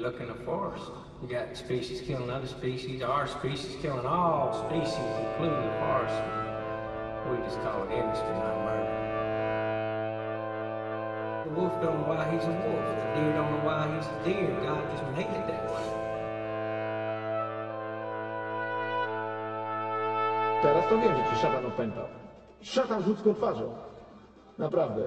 look in the forest, you got species killing other species, our species killing all species, including the forest. We just call it industry, not murder. The wolf don't know why he's a wolf. The deer don't know why he's a deer. God just made it that way. Teraz to wiem, że ci szatan opętał. Szatan z ludzką twarzą. Naprawdę.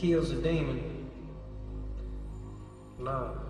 Kills a demon? Love.